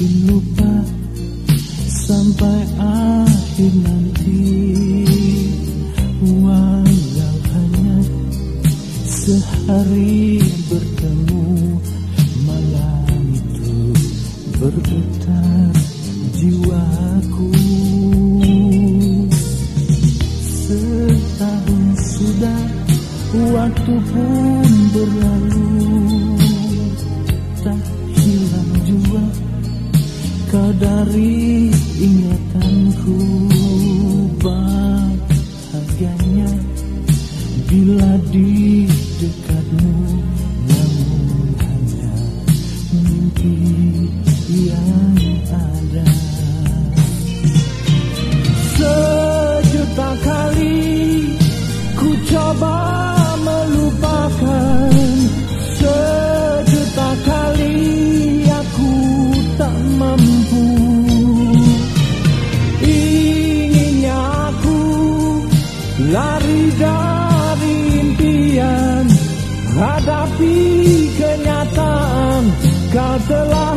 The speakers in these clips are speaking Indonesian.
lupa sampai akhir nanti. Walau hanya sehari bertemu Malam itu bergetar jiwaku. Setahun sudah waktu pun berlalu. Tak hilang jua kau dari ingatanku Bahagianya bila di dekatmu Namun hanya mimpi yang ada. Sejuta kali ku coba kau telah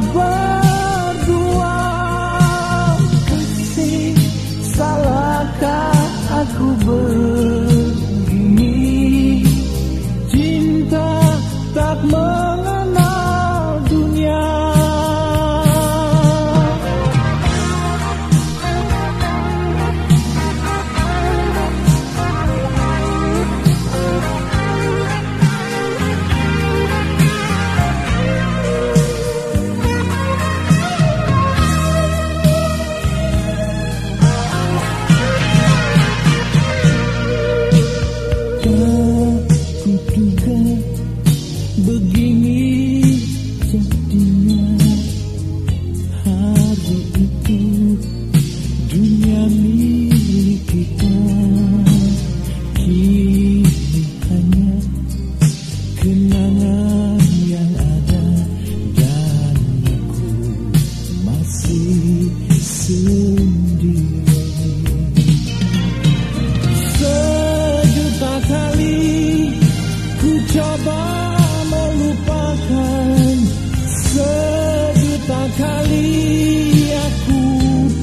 Sejuta kali aku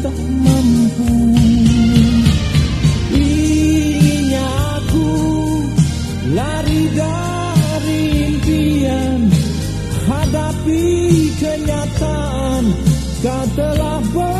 tak mampu. Inginnya aku lari dari pela voz.